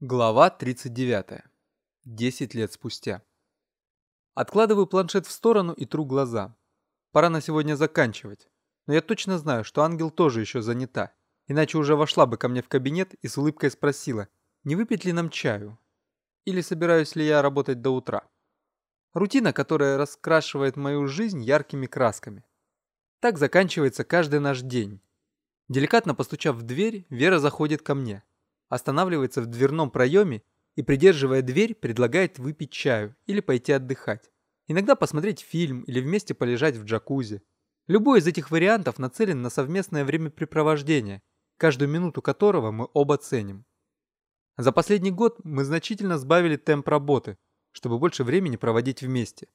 Глава 39. 10 лет спустя. Откладываю планшет в сторону и тру глаза. Пора на сегодня заканчивать. Но я точно знаю, что ангел тоже еще занята. Иначе уже вошла бы ко мне в кабинет и с улыбкой спросила, не выпить ли нам чаю? Или собираюсь ли я работать до утра? Рутина, которая раскрашивает мою жизнь яркими красками. Так заканчивается каждый наш день. Деликатно постучав в дверь, Вера заходит ко мне останавливается в дверном проеме и, придерживая дверь, предлагает выпить чаю или пойти отдыхать. Иногда посмотреть фильм или вместе полежать в джакузи. Любой из этих вариантов нацелен на совместное времяпрепровождение, каждую минуту которого мы оба ценим. За последний год мы значительно сбавили темп работы, чтобы больше времени проводить вместе.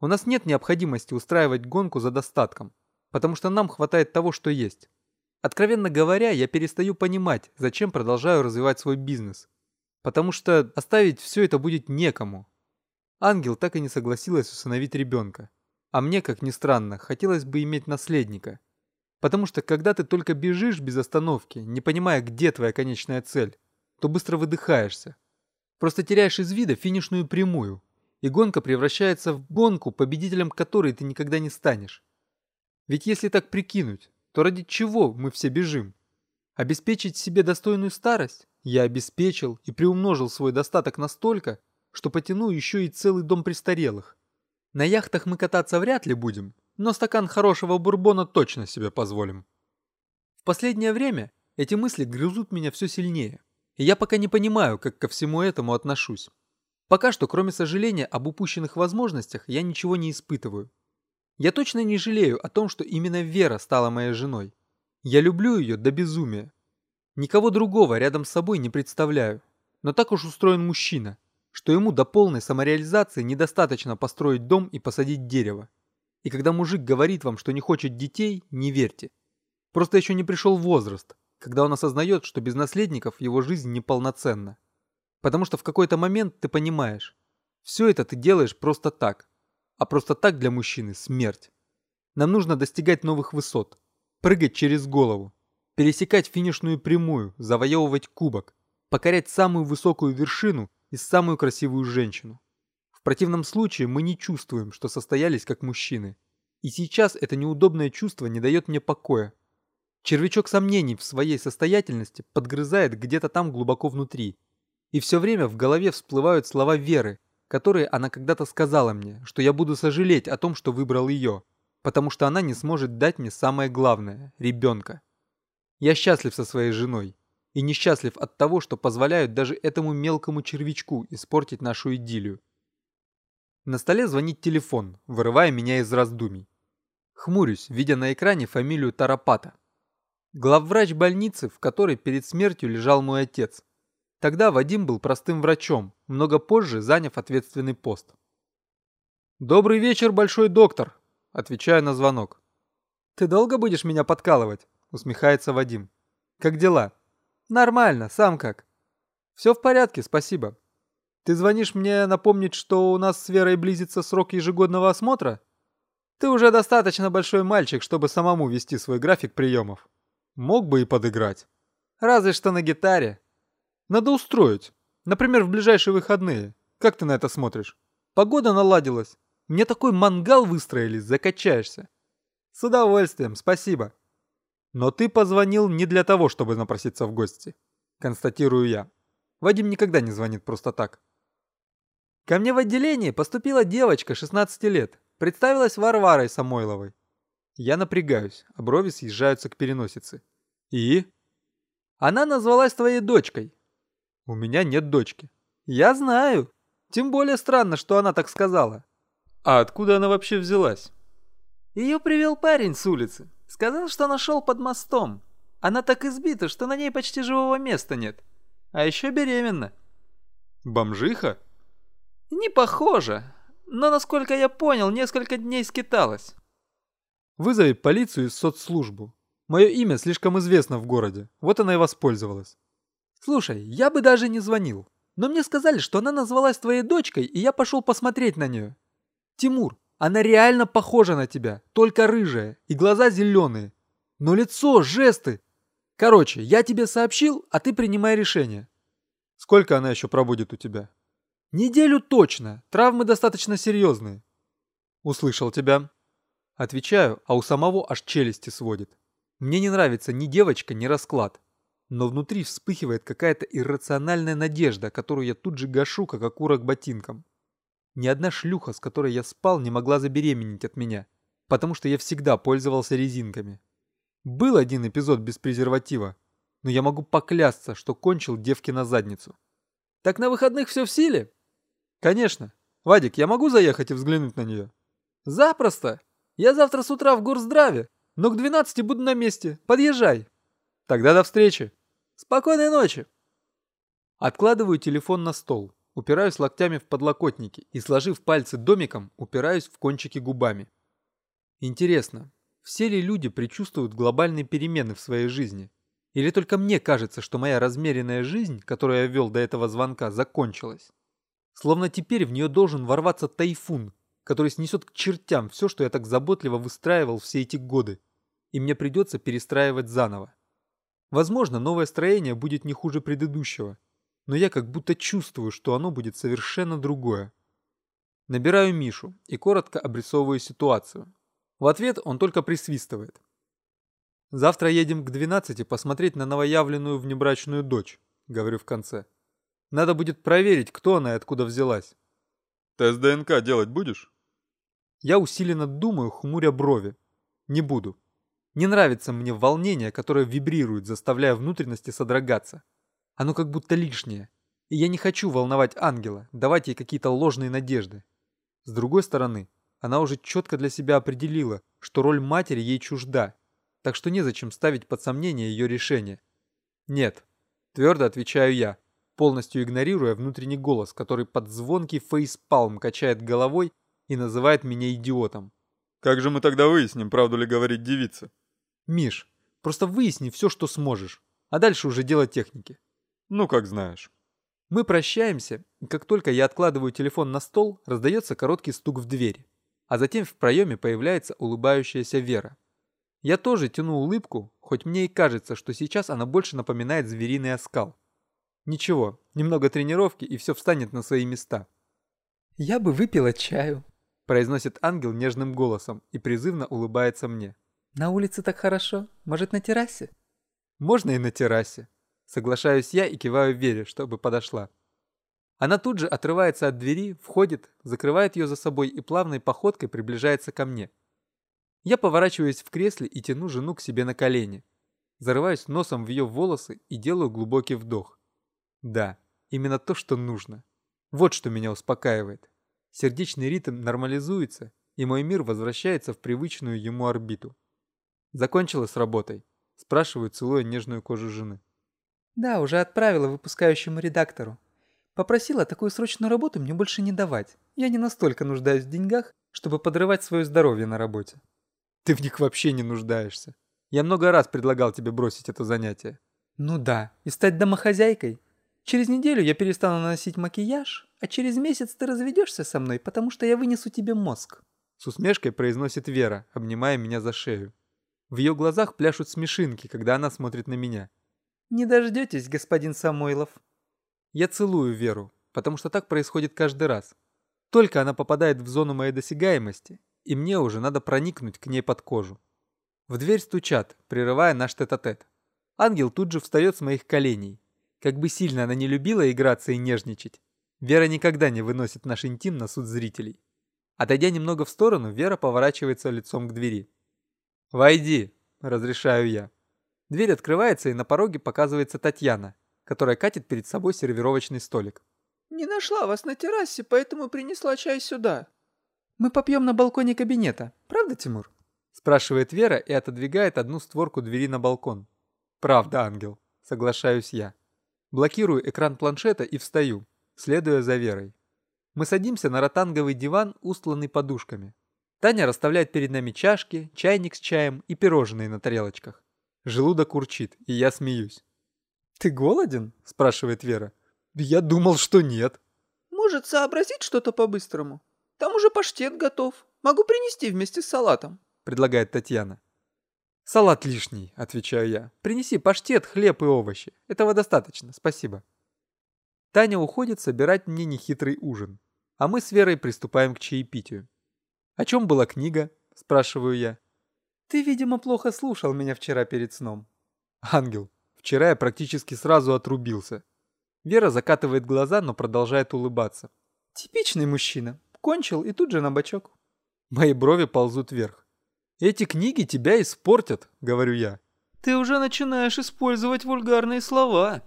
У нас нет необходимости устраивать гонку за достатком, потому что нам хватает того, что есть. Откровенно говоря, я перестаю понимать, зачем продолжаю развивать свой бизнес. Потому что оставить все это будет некому. Ангел так и не согласилась усыновить ребенка. А мне, как ни странно, хотелось бы иметь наследника. Потому что когда ты только бежишь без остановки, не понимая, где твоя конечная цель, то быстро выдыхаешься. Просто теряешь из вида финишную прямую, и гонка превращается в гонку, победителем которой ты никогда не станешь. Ведь если так прикинуть, то ради чего мы все бежим? Обеспечить себе достойную старость? Я обеспечил и приумножил свой достаток настолько, что потяну еще и целый дом престарелых. На яхтах мы кататься вряд ли будем, но стакан хорошего бурбона точно себе позволим. В последнее время эти мысли грызут меня все сильнее, и я пока не понимаю, как ко всему этому отношусь. Пока что, кроме сожаления об упущенных возможностях, я ничего не испытываю. Я точно не жалею о том, что именно Вера стала моей женой. Я люблю ее до безумия. Никого другого рядом с собой не представляю. Но так уж устроен мужчина, что ему до полной самореализации недостаточно построить дом и посадить дерево. И когда мужик говорит вам, что не хочет детей, не верьте. Просто еще не пришел возраст, когда он осознает, что без наследников его жизнь неполноценна. Потому что в какой-то момент ты понимаешь, все это ты делаешь просто так, а просто так для мужчины смерть. Нам нужно достигать новых высот, прыгать через голову, пересекать финишную прямую, завоевывать кубок, покорять самую высокую вершину и самую красивую женщину. В противном случае мы не чувствуем, что состоялись как мужчины. И сейчас это неудобное чувство не дает мне покоя. Червячок сомнений в своей состоятельности подгрызает где-то там глубоко внутри. И все время в голове всплывают слова Веры, которые она когда-то сказала мне, что я буду сожалеть о том, что выбрал ее, потому что она не сможет дать мне самое главное – ребенка. Я счастлив со своей женой и несчастлив от того, что позволяют даже этому мелкому червячку испортить нашу идиллию. На столе звонит телефон, вырывая меня из раздумий. Хмурюсь, видя на экране фамилию Тарапата. Главврач больницы, в которой перед смертью лежал мой отец. Тогда Вадим был простым врачом, много позже заняв ответственный пост. «Добрый вечер, большой доктор», – отвечаю на звонок. «Ты долго будешь меня подкалывать?» – усмехается Вадим. «Как дела?» «Нормально, сам как?» «Все в порядке, спасибо. Ты звонишь мне напомнить, что у нас с Верой близится срок ежегодного осмотра?» «Ты уже достаточно большой мальчик, чтобы самому вести свой график приемов. Мог бы и подыграть. Разве что на гитаре. Надо устроить. Например, в ближайшие выходные. Как ты на это смотришь? Погода наладилась. Мне такой мангал выстроили, закачаешься. С удовольствием, спасибо. Но ты позвонил не для того, чтобы напроситься в гости. Констатирую я. Вадим никогда не звонит просто так. Ко мне в отделение поступила девочка 16 лет. Представилась Варварой Самойловой. Я напрягаюсь, а брови съезжаются к переносице. И? Она назвалась твоей дочкой. У меня нет дочки. Я знаю. Тем более странно, что она так сказала. А откуда она вообще взялась? Ее привел парень с улицы. Сказал, что нашел под мостом. Она так избита, что на ней почти живого места нет. А еще беременна. Бомжиха? Не похоже. Но, насколько я понял, несколько дней скиталась. Вызови полицию и соцслужбу. Мое имя слишком известно в городе. Вот она и воспользовалась. Слушай, я бы даже не звонил. Но мне сказали, что она назвалась твоей дочкой, и я пошел посмотреть на нее. Тимур, она реально похожа на тебя, только рыжая, и глаза зеленые. Но лицо, жесты. Короче, я тебе сообщил, а ты принимай решение. Сколько она еще пробудет у тебя? Неделю точно. Травмы достаточно серьезные. Услышал тебя. Отвечаю, а у самого аж челюсти сводит. Мне не нравится ни девочка, ни расклад. Но внутри вспыхивает какая-то иррациональная надежда, которую я тут же гашу, как окурок ботинком. Ни одна шлюха, с которой я спал, не могла забеременеть от меня, потому что я всегда пользовался резинками. Был один эпизод без презерватива, но я могу поклясться, что кончил девки на задницу. Так на выходных все в силе? Конечно. Вадик, я могу заехать и взглянуть на нее? Запросто. Я завтра с утра в горздраве, но к 12 буду на месте. Подъезжай. Тогда до встречи. Спокойной ночи. Откладываю телефон на стол, упираюсь локтями в подлокотники и, сложив пальцы домиком, упираюсь в кончики губами. Интересно, все ли люди предчувствуют глобальные перемены в своей жизни? Или только мне кажется, что моя размеренная жизнь, которую я вел до этого звонка, закончилась? Словно теперь в нее должен ворваться тайфун, который снесет к чертям все, что я так заботливо выстраивал все эти годы, и мне придется перестраивать заново. Возможно, новое строение будет не хуже предыдущего, но я как будто чувствую, что оно будет совершенно другое. Набираю Мишу и коротко обрисовываю ситуацию. В ответ он только присвистывает. «Завтра едем к 12 посмотреть на новоявленную внебрачную дочь», — говорю в конце. «Надо будет проверить, кто она и откуда взялась». «Тест ДНК делать будешь?» Я усиленно думаю, хмуря брови. Не буду. Не нравится мне волнение, которое вибрирует, заставляя внутренности содрогаться. Оно как будто лишнее. И я не хочу волновать ангела, давать ей какие-то ложные надежды. С другой стороны, она уже четко для себя определила, что роль матери ей чужда, так что незачем ставить под сомнение ее решение. Нет, твердо отвечаю я, полностью игнорируя внутренний голос, который под звонкий фейспалм качает головой и называет меня идиотом. Как же мы тогда выясним, правду ли говорит девица? Миш, просто выясни все, что сможешь, а дальше уже дело техники. Ну, как знаешь. Мы прощаемся, и как только я откладываю телефон на стол, раздается короткий стук в дверь, а затем в проеме появляется улыбающаяся Вера. Я тоже тяну улыбку, хоть мне и кажется, что сейчас она больше напоминает звериный оскал. Ничего, немного тренировки, и все встанет на свои места. «Я бы выпила чаю», произносит ангел нежным голосом и призывно улыбается мне. «На улице так хорошо. Может, на террасе?» «Можно и на террасе». Соглашаюсь я и киваю Вере, чтобы подошла. Она тут же отрывается от двери, входит, закрывает ее за собой и плавной походкой приближается ко мне. Я поворачиваюсь в кресле и тяну жену к себе на колени. Зарываюсь носом в ее волосы и делаю глубокий вдох. Да, именно то, что нужно. Вот что меня успокаивает. Сердечный ритм нормализуется, и мой мир возвращается в привычную ему орбиту. Закончила с работой? Спрашиваю, целуя нежную кожу жены. Да, уже отправила выпускающему редактору. Попросила такую срочную работу мне больше не давать. Я не настолько нуждаюсь в деньгах, чтобы подрывать свое здоровье на работе. Ты в них вообще не нуждаешься. Я много раз предлагал тебе бросить это занятие. Ну да, и стать домохозяйкой. Через неделю я перестану наносить макияж, а через месяц ты разведешься со мной, потому что я вынесу тебе мозг. С усмешкой произносит Вера, обнимая меня за шею. В ее глазах пляшут смешинки, когда она смотрит на меня. Не дождетесь, господин Самойлов. Я целую Веру, потому что так происходит каждый раз. Только она попадает в зону моей досягаемости, и мне уже надо проникнуть к ней под кожу. В дверь стучат, прерывая наш тет-а-тет. -тет. Ангел тут же встает с моих коленей, как бы сильно она не любила играться и нежничать, Вера никогда не выносит наш интим на суд зрителей. Отойдя немного в сторону, Вера поворачивается лицом к двери. «Войди», — разрешаю я. Дверь открывается, и на пороге показывается Татьяна, которая катит перед собой сервировочный столик. «Не нашла вас на террасе, поэтому принесла чай сюда». «Мы попьем на балконе кабинета, правда, Тимур?» Спрашивает Вера и отодвигает одну створку двери на балкон. «Правда, ангел», — соглашаюсь я. Блокирую экран планшета и встаю, следуя за Верой. Мы садимся на ротанговый диван, устланный подушками. Таня расставляет перед нами чашки, чайник с чаем и пирожные на тарелочках. Желудок урчит, и я смеюсь. «Ты голоден?» – спрашивает Вера. «Я думал, что нет». «Может, сообразить что-то по-быстрому? Там уже паштет готов. Могу принести вместе с салатом», – предлагает Татьяна. «Салат лишний», — отвечаю я. «Принеси паштет, хлеб и овощи. Этого достаточно, спасибо». Таня уходит собирать мне нехитрый ужин, а мы с Верой приступаем к чаепитию. «О чем была книга?» – спрашиваю я. Ты, видимо, плохо слушал меня вчера перед сном. Ангел, вчера я практически сразу отрубился. Вера закатывает глаза, но продолжает улыбаться. Типичный мужчина. Кончил и тут же на бочок. Мои брови ползут вверх. Эти книги тебя испортят, говорю я. Ты уже начинаешь использовать вульгарные слова.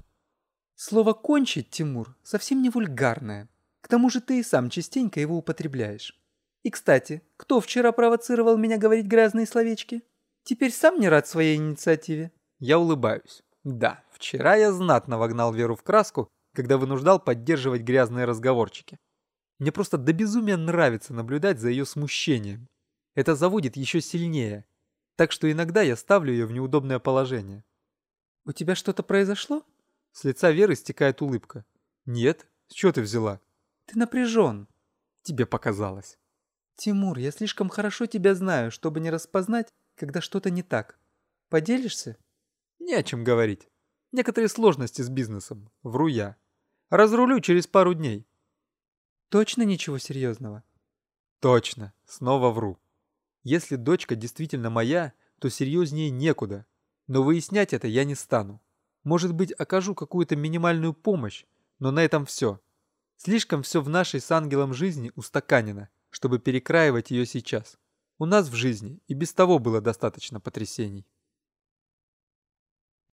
Слово «кончить», Тимур, совсем не вульгарное. К тому же ты и сам частенько его употребляешь. И, кстати, кто вчера провоцировал меня говорить грязные словечки? Теперь сам не рад своей инициативе. Я улыбаюсь. Да, вчера я знатно вогнал Веру в краску, когда вынуждал поддерживать грязные разговорчики. Мне просто до безумия нравится наблюдать за ее смущением. Это заводит еще сильнее. Так что иногда я ставлю ее в неудобное положение. «У тебя что-то произошло?» С лица Веры стекает улыбка. «Нет? С чего ты взяла?» «Ты напряжен». «Тебе показалось». «Тимур, я слишком хорошо тебя знаю, чтобы не распознать, когда что-то не так. Поделишься?» «Не о чем говорить. Некоторые сложности с бизнесом. Вру я. Разрулю через пару дней». «Точно ничего серьезного?» «Точно. Снова вру. Если дочка действительно моя, то серьезнее некуда. Но выяснять это я не стану. Может быть, окажу какую-то минимальную помощь, но на этом все. Слишком все в нашей с ангелом жизни устаканено чтобы перекраивать ее сейчас. У нас в жизни и без того было достаточно потрясений.